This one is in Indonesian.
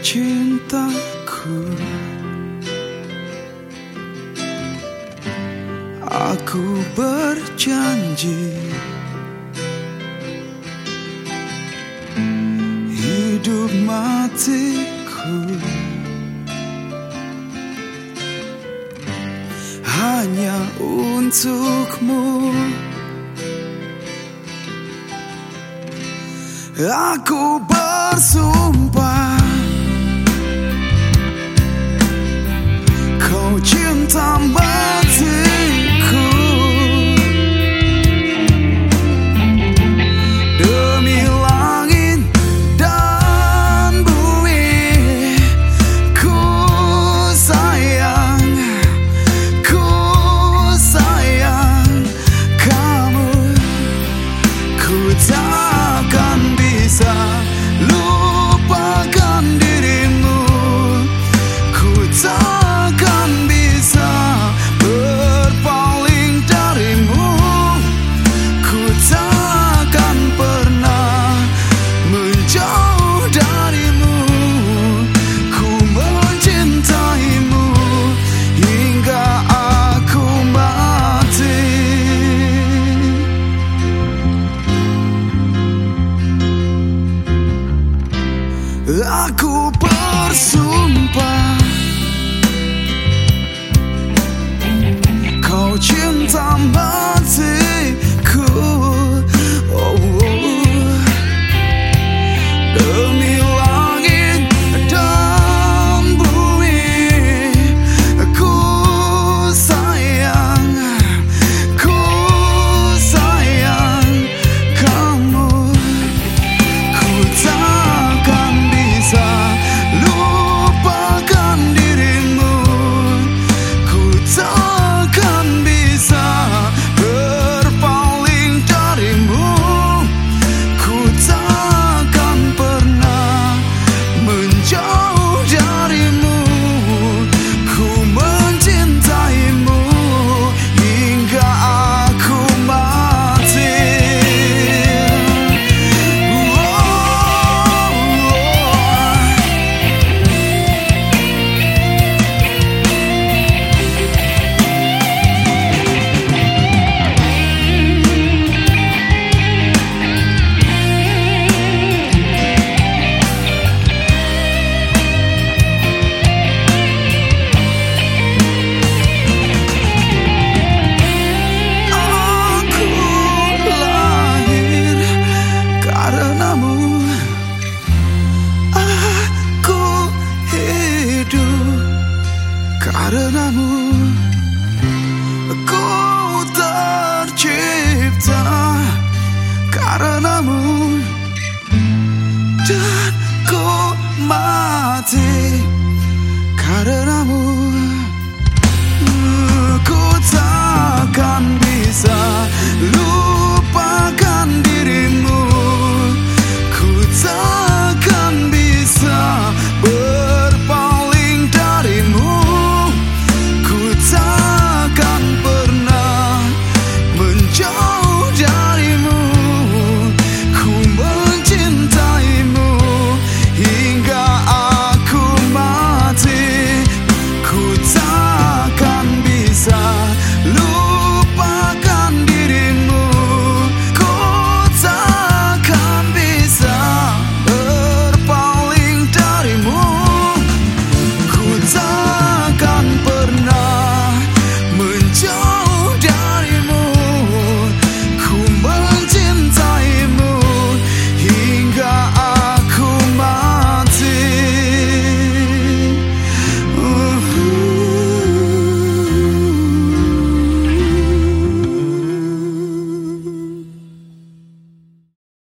cintaku. Aku berjanji Hidup matiku. Hanya untukmu. Aku bersumpah. somebody Aku bersumpah. Kau cinta mati Karenamu Ku tercipta. Karenamu Dan ku mati. Karenamu Ku tak